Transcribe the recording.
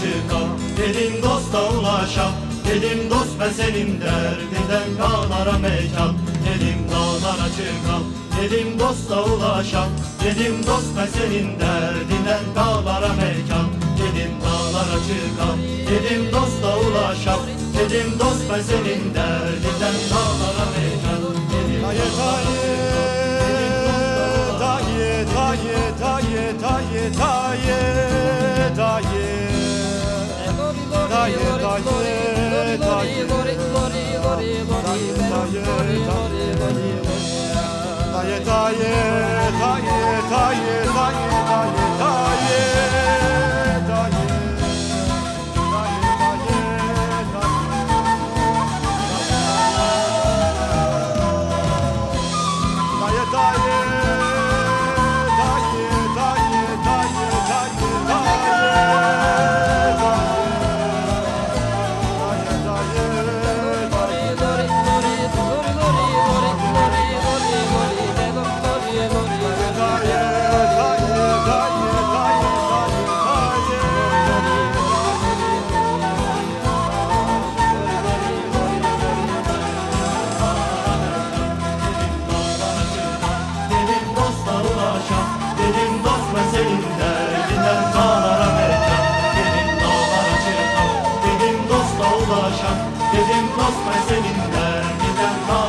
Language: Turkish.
çıkam Dedim dosta ulaşam. Dedim dost ben senin derdinden dağlara mekan. Dedim dağlara çıkam Dedim dosta ulaşam. Dedim dost ben senin derdinden dağlara mekan. Dedim dağlara çıkam Dedim dosta ulaşam. Dedim dost ben senin derdinden dağlara mekan. Dedim Taye taye taye Taye taye taye Dedim dost ben seninle giden